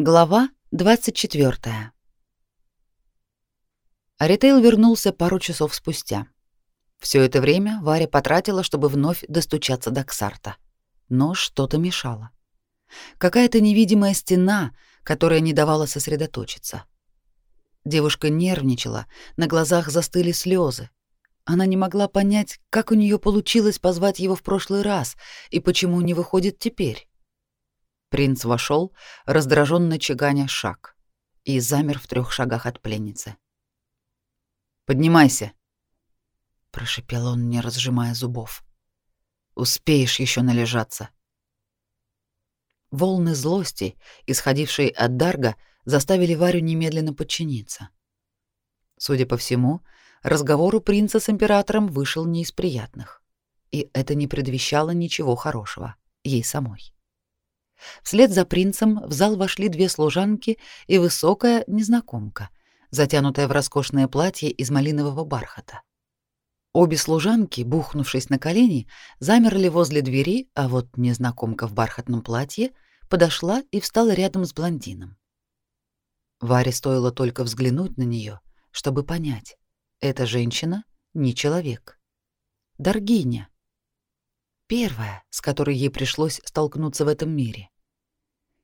Глава 24. Аритейл вернулся пару часов спустя. Все это время Варя потратила, чтобы вновь достучаться до Ксарта. Но что-то мешало. Какая-то невидимая стена, которая не давала сосредоточиться. Девушка нервничала, на глазах застыли слезы. Она не могла понять, как у нее получилось позвать его в прошлый раз и почему не выходит теперь. Принц вошел, раздраженно чеканя шаг, и замер в трех шагах от пленницы. «Поднимайся!» — прошипел он, не разжимая зубов. «Успеешь еще належаться!» Волны злости, исходившие от Дарга, заставили Варю немедленно подчиниться. Судя по всему, разговор у принца с императором вышел не из приятных, и это не предвещало ничего хорошего ей самой. Вслед за принцем в зал вошли две служанки и высокая незнакомка, затянутая в роскошное платье из малинового бархата. Обе служанки, бухнувшись на колени, замерли возле двери, а вот незнакомка в бархатном платье подошла и встала рядом с блондином. Варе стоило только взглянуть на нее, чтобы понять, эта женщина не человек. Даргиня, первая, с которой ей пришлось столкнуться в этом мире.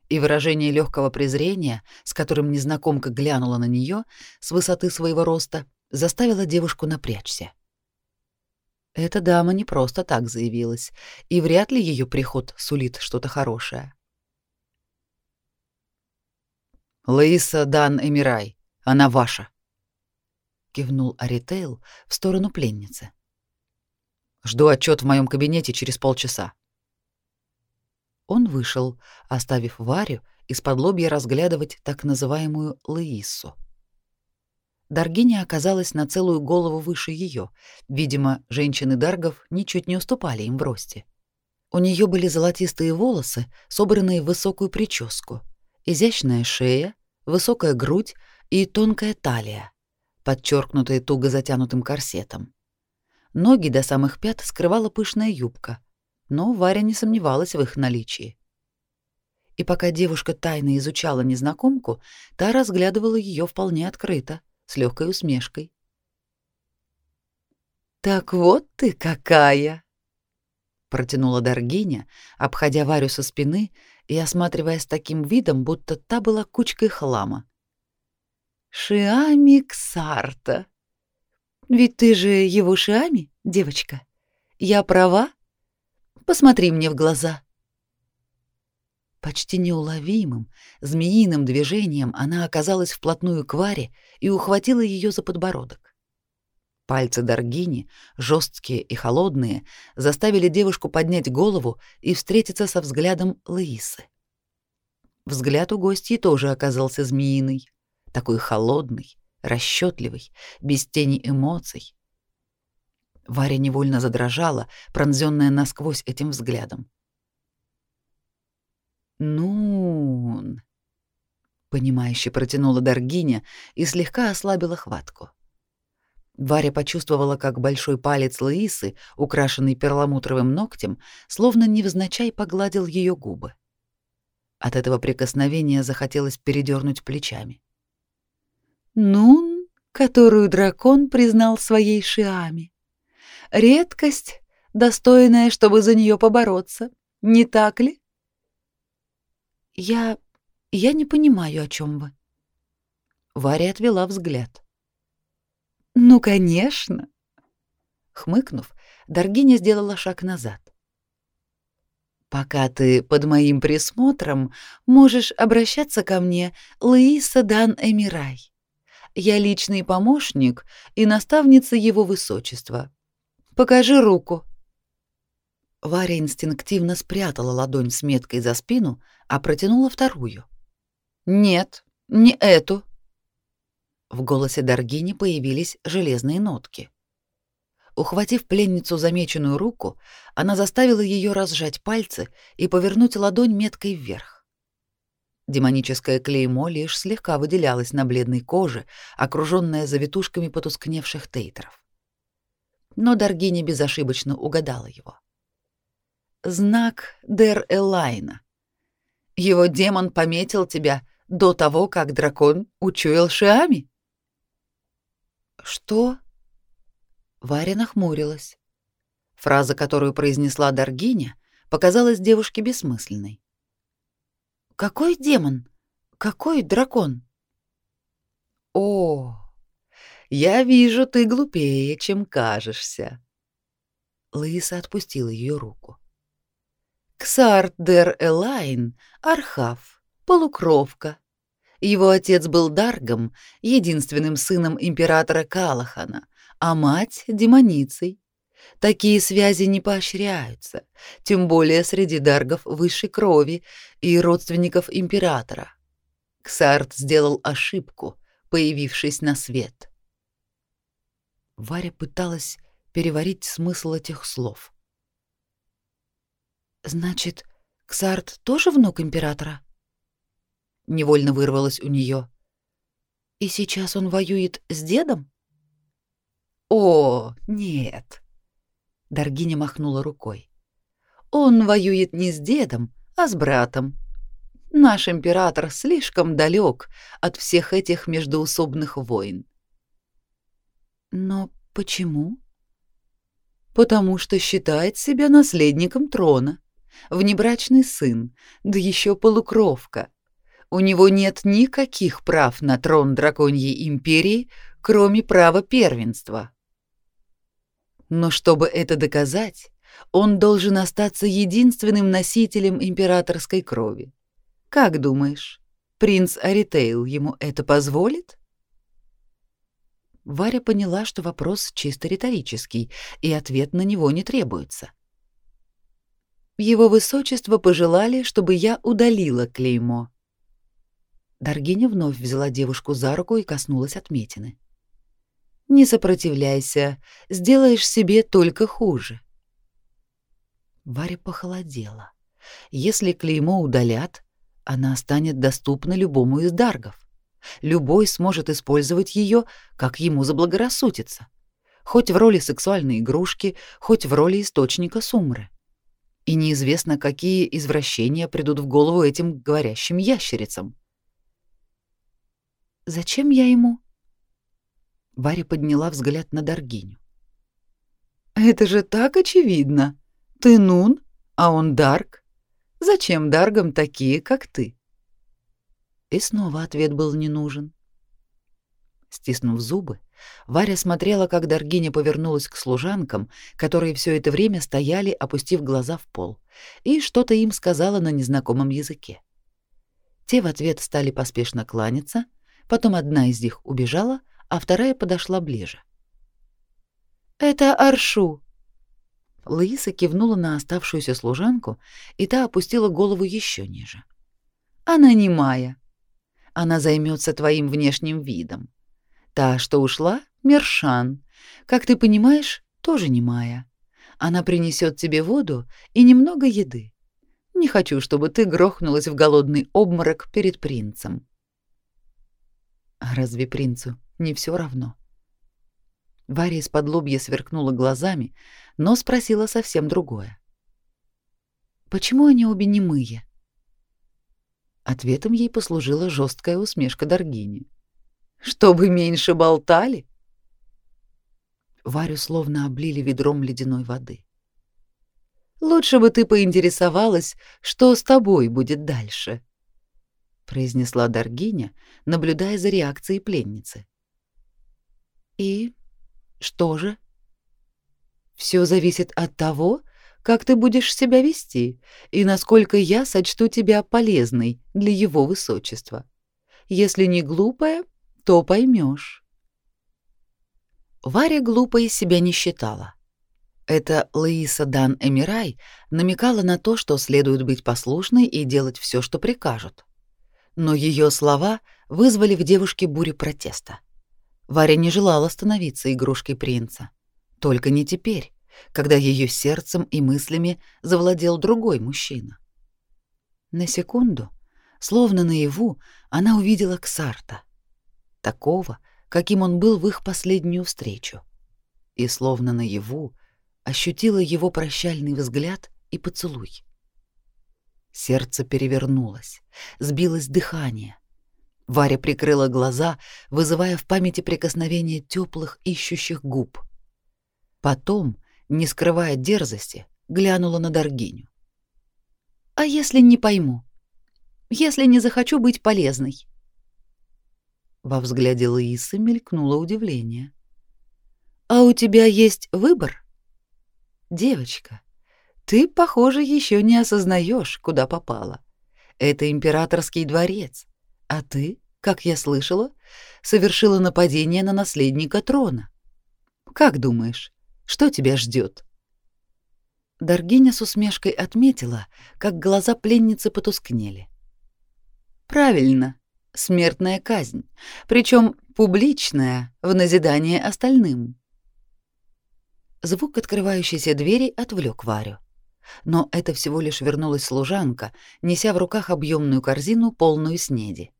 И выражение легкого презрения, с которым незнакомка глянула на нее с высоты своего роста, заставило девушку напрячься. Эта дама не просто так заявилась, и вряд ли ее приход сулит что-то хорошее. Лаиса Дан Эмирай, она ваша, кивнул Аритейл в сторону пленницы. Жду отчет в моем кабинете через полчаса. Он вышел, оставив Варю из-под лобья разглядывать так называемую Лаису. Даргиня оказалась на целую голову выше ее. Видимо, женщины Даргов ничуть не уступали им в росте. У нее были золотистые волосы, собранные в высокую прическу, изящная шея, высокая грудь и тонкая талия, подчеркнутая туго затянутым корсетом. Ноги до самых пят скрывала пышная юбка, но Варя не сомневалась в их наличии. И пока девушка тайно изучала незнакомку, та разглядывала ее вполне открыто, с легкой усмешкой. «Так вот ты какая!» протянула Даргиня, обходя Варю со спины и осматривая с таким видом, будто та была кучкой хлама. «Шиами Ксарта!» Ведь ты же его Шиами, девочка. Я права? Посмотри мне в глаза. Почти неуловимым, змеиным движением она оказалась вплотную к Варе и ухватила ее за подбородок. Пальцы Даргини, жесткие и холодные, заставили девушку поднять голову и встретиться со взглядом Лаисы. Взгляд у гостьи тоже оказался змеиный, такой холодный, расчетливый, без тени эмоций. Варя невольно задрожала, пронзенная насквозь этим взглядом. «Ну...» — понимающе протянула Даргиня и слегка ослабила хватку. Варя почувствовала, как большой палец Лаисы, украшенный перламутровым ногтем, словно невзначай погладил ее губы. От этого прикосновения захотелось передернуть плечами. Нун, которую дракон признал своей Шиами. Редкость, достойная, чтобы за нее побороться, не так ли? Я... я не понимаю, о чем вы. Варя отвела взгляд. Ну, конечно. Хмыкнув, Даргиня сделала шаг назад. Пока ты под моим присмотром, можешь обращаться ко мне, Луиса Дан Эмирай. Я личный помощник и наставница его высочества. Покажи руку. Варя инстинктивно спрятала ладонь с меткой за спину, а протянула вторую. Нет, не эту. В голосе Даргини появились железные нотки. Ухватив пленницу замеченную руку, она заставила ее разжать пальцы и повернуть ладонь меткой вверх. Демоническое клеймо лишь слегка выделялось на бледной коже, окружённое завитушками потускневших тейтеров. Но Даргини безошибочно угадала его. Знак Дер Элайна. Его демон пометил тебя до того, как дракон учуял Шиами? Что? Варя нахмурилась. Фраза, которую произнесла Даргиня, показалась девушке бессмысленной. Какой демон? Какой дракон? О, я вижу, ты глупее, чем кажешься. Лыса отпустила ее руку. Ксарт дер Элайн, Архав, полукровка. Его отец был Даргом, единственным сыном императора Калахана, а мать — демоницей. Такие связи не поощряются, тем более среди даргов высшей крови и родственников императора. Ксарт сделал ошибку, появившись на свет. Варя пыталась переварить смысл этих слов. Значит, Ксарт тоже внук императора? Невольно вырвалось у нее. И сейчас он воюет с дедом? О, нет. Даргиня махнула рукой. Он воюет не с дедом, а с братом. Наш император слишком далек от всех этих междоусобных войн. Но почему? Потому что считает себя наследником трона, внебрачный сын, да еще полукровка. У него нет никаких прав на трон драконьей империи, кроме права первенства. Но чтобы это доказать, он должен остаться единственным носителем императорской крови. Как думаешь, принц Аритейл ему это позволит? Варя поняла, что вопрос чисто риторический, и ответ на него не требуется. Его высочество пожелали, чтобы я удалила клеймо. Даргиня вновь взяла девушку за руку и коснулась отметины. Не сопротивляйся, сделаешь себе только хуже. Варя похолодела. Если клеймо удалят, она станет доступна любому из даргов. Любой сможет использовать ее, как ему заблагорассудится, хоть в роли сексуальной игрушки, хоть в роли источника сумры. И неизвестно, какие извращения придут в голову этим говорящим ящерицам. Зачем я ему? Варя подняла взгляд на Даргиню. Это же так очевидно. Ты Нун, а он Дарк. Зачем Даргам такие, как ты? И снова ответ был не нужен. Стиснув зубы, Варя смотрела, как Даргиня повернулась к служанкам, которые все это время стояли, опустив глаза в пол, и что-то им сказала на незнакомом языке. Те в ответ стали поспешно кланяться, потом одна из них убежала, а вторая подошла ближе. «Это Аршу!» Лаиса кивнула на оставшуюся служанку, и та опустила голову еще ниже. «Она не Майя. Она займется твоим внешним видом. Та, что ушла, Мершан. Как ты понимаешь, тоже не Майя. Она принесет тебе воду и немного еды. Не хочу, чтобы ты грохнулась в голодный обморок перед принцем». «А разве принцу не все равно. Варя из-под лобья сверкнула глазами, но спросила совсем другое. «Почему они обе немые?» Ответом ей послужила жесткая усмешка Даргини. «Чтобы меньше болтали?» Варю словно облили ведром ледяной воды. «Лучше бы ты поинтересовалась, что с тобой будет дальше», — произнесла Даргиня, наблюдая за реакцией пленницы. И что же? Все зависит от того, как ты будешь себя вести и насколько я сочту тебя полезной для его высочества. Если не глупая, то поймешь. Варя глупой себя не считала. Это Лаиса Дан Эмирай намекала на то, что следует быть послушной и делать все, что прикажут. Но ее слова вызвали в девушке бурю протеста. Варя не желала становиться игрушкой принца. Только не теперь, когда ее сердцем и мыслями завладел другой мужчина. На секунду, словно наяву, она увидела Ксарта, такого, каким он был в их последнюю встречу, и словно наяву ощутила его прощальный взгляд и поцелуй. Сердце перевернулось, сбилось дыхание, Варя прикрыла глаза, вызывая в памяти прикосновение теплых ищущих губ. Потом, не скрывая дерзости, глянула на Даргиню. «А если не пойму? Если не захочу быть полезной?» Во взгляде Луисы мелькнуло удивление. «А у тебя есть выбор?» «Девочка, ты, похоже, еще не осознаешь, куда попала. Это императорский дворец, а ты, как я слышала, совершила нападение на наследника трона. Как думаешь, что тебя ждет? Даргиня с усмешкой отметила, как глаза пленницы потускнели. Правильно, смертная казнь, причем публичная, в назидание остальным. Звук открывающейся двери отвлек Варю. Но это всего лишь вернулась служанка, неся в руках объемную корзину, полную снеди.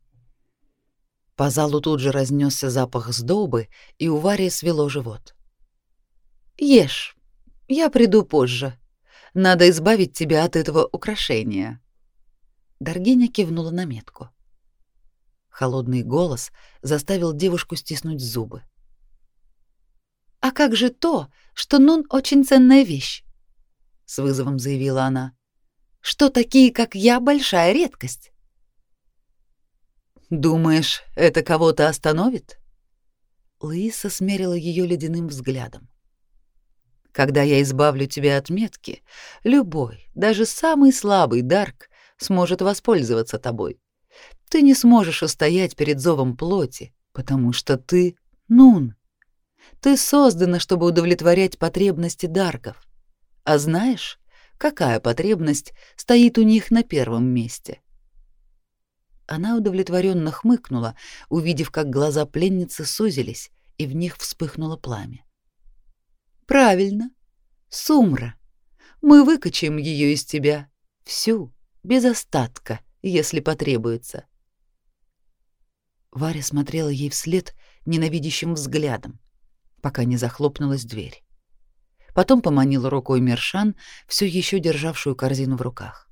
По залу тут же разнесся запах сдобы, и у Вари свело живот. «Ешь, я приду позже. Надо избавить тебя от этого украшения». Даргиня кивнула на метку. Холодный голос заставил девушку стиснуть зубы. «А как же то, что Нун очень ценная вещь?» — с вызовом заявила она. «Что такие, как я, большая редкость?» «Думаешь, это кого-то остановит?» Луиса смерила ее ледяным взглядом. «Когда я избавлю тебя от метки, любой, даже самый слабый Дарк сможет воспользоваться тобой. Ты не сможешь устоять перед зовом плоти, потому что ты — Нун. Ты создана, чтобы удовлетворять потребности Дарков. А знаешь, какая потребность стоит у них на первом месте? Она удовлетворенно хмыкнула, увидев, как глаза пленницы сузились, и в них вспыхнуло пламя. Правильно. Сумра. Мы выкачаем ее из тебя всю, без остатка, если потребуется. Варя смотрела ей вслед ненавидящим взглядом, пока не захлопнулась дверь. Потом поманила рукой Мершан, все еще державшую корзину в руках.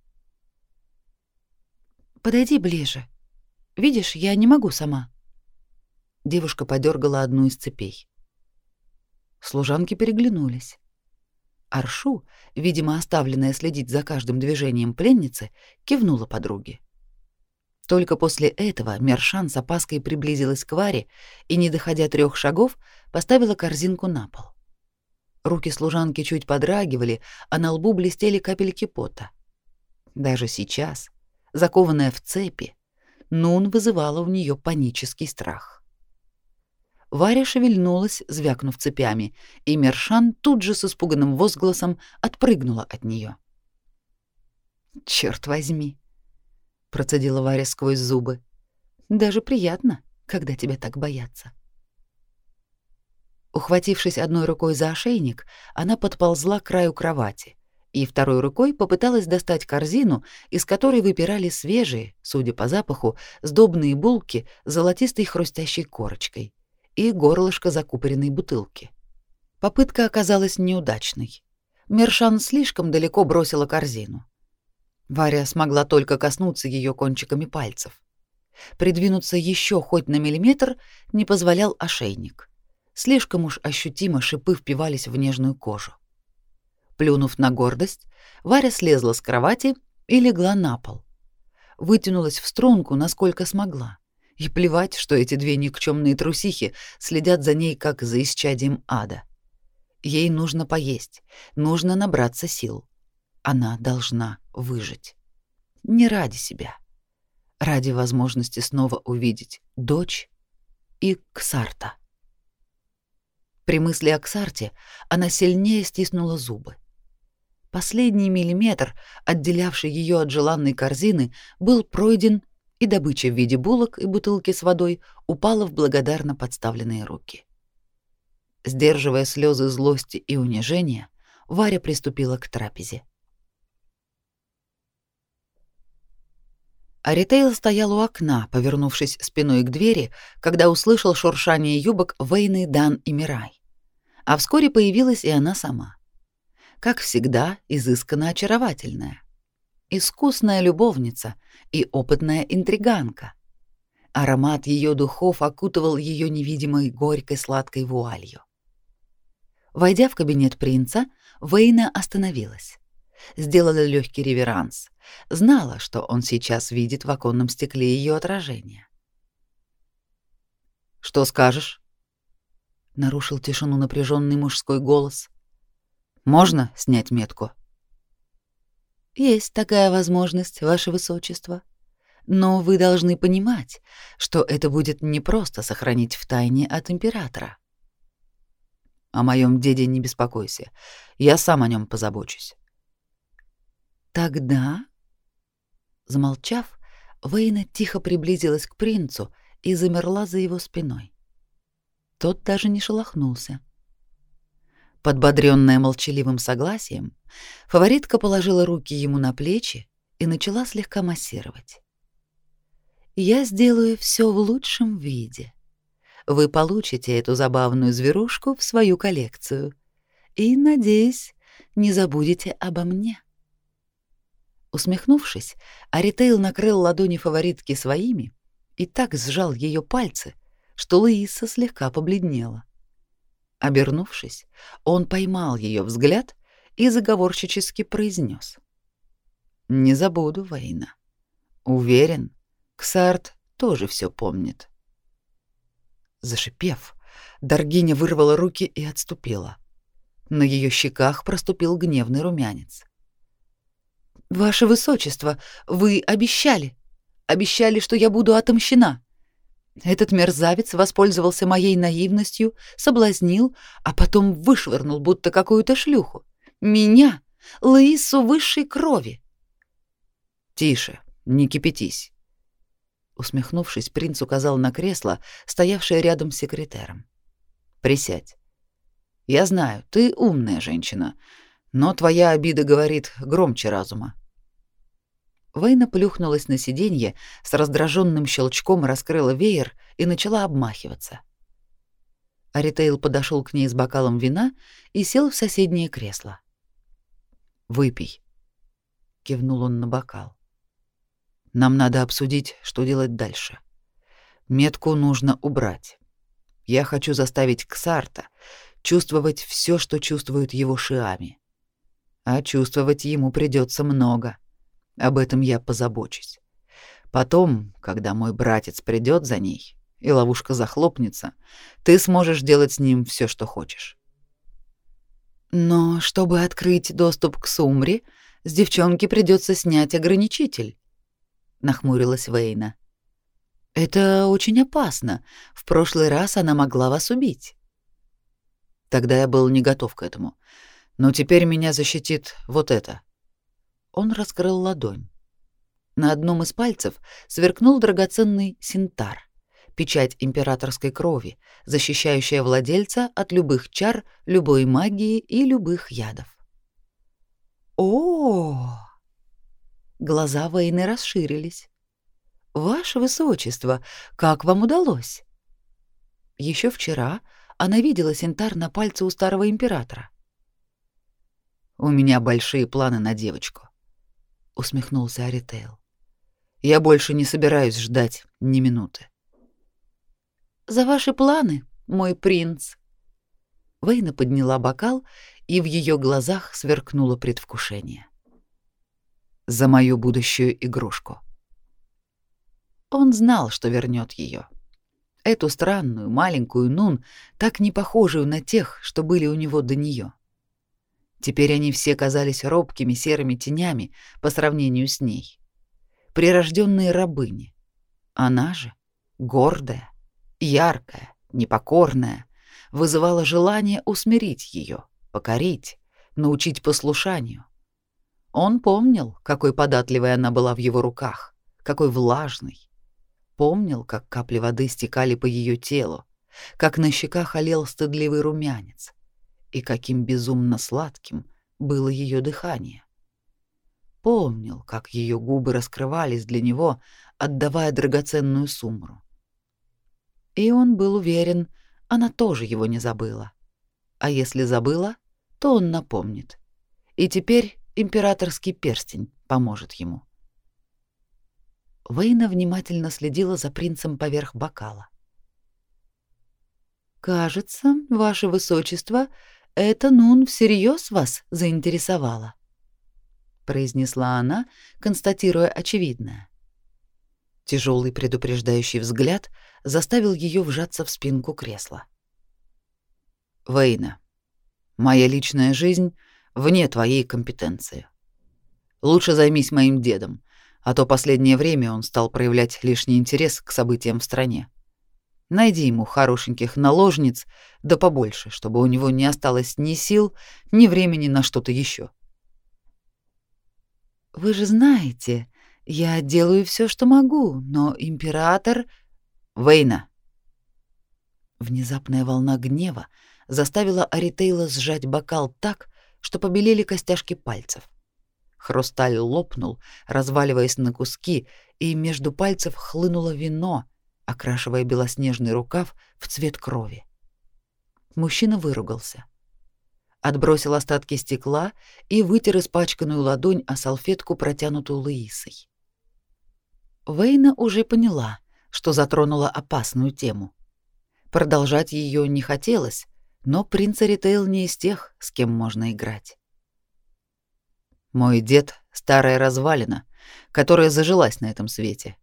Подойди ближе. Видишь, я не могу сама. Девушка подергала одну из цепей. Служанки переглянулись. Аршу, видимо, оставленная следить за каждым движением пленницы, кивнула подруге. Только после этого Мершан с опаской приблизилась к Варе и, не доходя трех шагов, поставила корзинку на пол. Руки служанки чуть подрагивали, а на лбу блестели капельки пота. Даже сейчас, закованная в цепи, Нун вызывала у нее панический страх. Варя шевельнулась, звякнув цепями, и Мершан тут же с испуганным возгласом отпрыгнула от нее. «Черт возьми!» — процедила Варя сквозь зубы. «Даже приятно, когда тебя так боятся». Ухватившись одной рукой за ошейник, она подползла к краю кровати и второй рукой попыталась достать корзину, из которой выпирали свежие, судя по запаху, сдобные булки с золотистой хрустящей корочкой и горлышко закупоренной бутылки. Попытка оказалась неудачной. Мершан слишком далеко бросила корзину. Варя смогла только коснуться ее кончиками пальцев. Придвинуться еще хоть на миллиметр не позволял ошейник. Слишком уж ощутимо шипы впивались в нежную кожу. Плюнув на гордость, Варя слезла с кровати и легла на пол. Вытянулась в струнку, насколько смогла. И плевать, что эти две никчемные трусихи следят за ней, как за исчадием ада. Ей нужно поесть, нужно набраться сил. Она должна выжить. Не ради себя. Ради возможности снова увидеть дочь и Ксарта. При мысли о Ксарте она сильнее стиснула зубы. Последний миллиметр, отделявший ее от желанной корзины, был пройден, и добыча в виде булок и бутылки с водой упала в благодарно подставленные руки. Сдерживая слезы злости и унижения, Варя приступила к трапезе. Аритейл стоял у окна, повернувшись спиной к двери, когда услышал шуршание юбок Вейны, Дан и Мирай. А вскоре появилась и она сама. Как всегда, изысканно очаровательная. Искусная любовница и опытная интриганка. Аромат ее духов окутывал ее невидимой горькой сладкой вуалью. Войдя в кабинет принца, Вейна остановилась. Сделала легкий реверанс. Знала, что он сейчас видит в оконном стекле ее отражение. «Что скажешь?» — нарушил тишину напряженный мужской голос. «Можно снять метку?» «Есть такая возможность, ваше высочество. Но вы должны понимать, что это будет не просто сохранить в тайне от императора. О моем деде не беспокойся. Я сам о нем позабочусь. Тогда, замолчав, Вейна тихо приблизилась к принцу и замерла за его спиной. Тот даже не шелохнулся. Подбодрённая молчаливым согласием, фаворитка положила руки ему на плечи и начала слегка массировать. «Я сделаю все в лучшем виде. Вы получите эту забавную зверушку в свою коллекцию. И, надеюсь, не забудете обо мне». Усмехнувшись, Аритейл накрыл ладони фаворитки своими и так сжал ее пальцы, что Луиса слегка побледнела. Обернувшись, он поймал ее взгляд и заговорщически произнес: "Не забуду, Вейна. Уверен, Ксарт тоже все помнит". Зашипев, Даргиня вырвала руки и отступила. На ее щеках проступил гневный румянец. Ваше высочество, вы обещали, обещали, что я буду отомщена. Этот мерзавец воспользовался моей наивностью, соблазнил, а потом вышвырнул будто какую-то шлюху. Меня, Лаису высшей крови. Тише, не кипятись. Усмехнувшись, принц указал на кресло, стоявшее рядом с секретером. Присядь. Я знаю, ты умная женщина, но твоя обида говорит громче разума. Вейна плюхнулась на сиденье, с раздраженным щелчком раскрыла веер и начала обмахиваться. Аритейл подошел к ней с бокалом вина и сел в соседнее кресло. «Выпей», — кивнул он на бокал. «Нам надо обсудить, что делать дальше. Метку нужно убрать. Я хочу заставить Ксарта чувствовать все, что чувствуют его шиами. А чувствовать ему придется много. Об этом я позабочусь. Потом, когда мой братец придет за ней, и ловушка захлопнется, ты сможешь делать с ним все, что хочешь. Но чтобы открыть доступ к Сумре, с девчонки придется снять ограничитель, нахмурилась Вейна. Это очень опасно. В прошлый раз она могла вас убить. Тогда я был не готов к этому. Но теперь меня защитит вот это. Он раскрыл ладонь. На одном из пальцев сверкнул драгоценный синтар, печать императорской крови, защищающая владельца от любых чар, любой магии и любых ядов. О! Глаза Вейны расширились. Ваше высочество, как вам удалось? Еще вчера она видела синтар на пальце у старого императора. У меня большие планы на девочку усмехнулся Аритейл. Я больше не собираюсь ждать ни минуты. За ваши планы, мой принц. Вейна подняла бокал, и в ее глазах сверкнуло предвкушение. За мою будущую игрушку. Он знал, что вернет ее. Эту странную маленькую Нун, так не похожую на тех, что были у него до нее. Теперь они все казались робкими серыми тенями по сравнению с ней. Прирожденные рабыни. Она же, гордая, яркая, непокорная, вызывала желание усмирить ее, покорить, научить послушанию. Он помнил, какой податливой она была в его руках, какой влажной. Помнил, как капли воды стекали по ее телу, как на щеках олел стыдливый румянец и каким безумно сладким было ее дыхание. Помнил, как ее губы раскрывались для него, отдавая драгоценную сумру. И он был уверен, она тоже его не забыла. А если забыла, то он напомнит. И теперь императорский перстень поможет ему. Вейна внимательно следила за принцем поверх бокала. «Кажется, ваше высочество, это Нун всерьез вас заинтересовало», — произнесла она, констатируя очевидное. Тяжелый предупреждающий взгляд заставил ее вжаться в спинку кресла. «Вейна, моя личная жизнь вне твоей компетенции. Лучше займись моим дедом, а то последнее время он стал проявлять лишний интерес к событиям в стране. Найди ему хорошеньких наложниц, да побольше, чтобы у него не осталось ни сил, ни времени на что-то еще. Вы же знаете, я делаю все, что могу, но император Вейна. Внезапная волна гнева заставила Аритейла сжать бокал так, что побелели костяшки пальцев. Хрусталь лопнул, разваливаясь на куски, и между пальцев хлынуло вино, окрашивая белоснежный рукав в цвет крови. Мужчина выругался. Отбросил остатки стекла и вытер испачканную ладонь о салфетку, протянутую Луисой. Вейна уже поняла, что затронула опасную тему. Продолжать ее не хотелось, но принц Ритейл не из тех, с кем можно играть. Мой дед — старая развалина, которая зажилась на этом свете.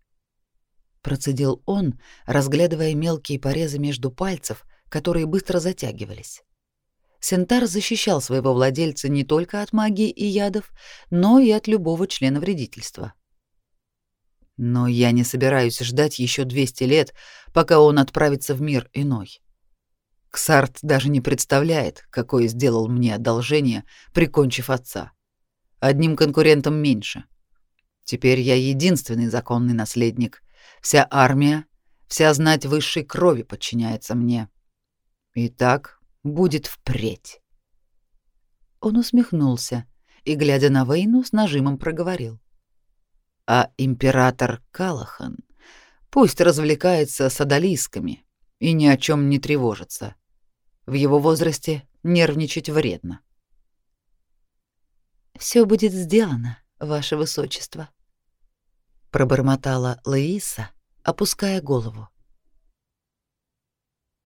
Процедил он, разглядывая мелкие порезы между пальцев, которые быстро затягивались. Сентар защищал своего владельца не только от магии и ядов, но и от любого члена вредительства. Но я не собираюсь ждать еще 200 лет, пока он отправится в мир иной. Ксарт даже не представляет, какое сделал мне одолжение, прикончив отца одним конкурентом меньше. Теперь я единственный законный наследник. Вся армия, вся знать высшей крови подчиняется мне. И так будет впредь. Он усмехнулся и, глядя на Вейну, с нажимом проговорил. А император Калахан пусть развлекается с адалисками и ни о чем не тревожится. В его возрасте нервничать вредно. Все будет сделано, ваше высочество, пробормотала Лаиса, опуская голову.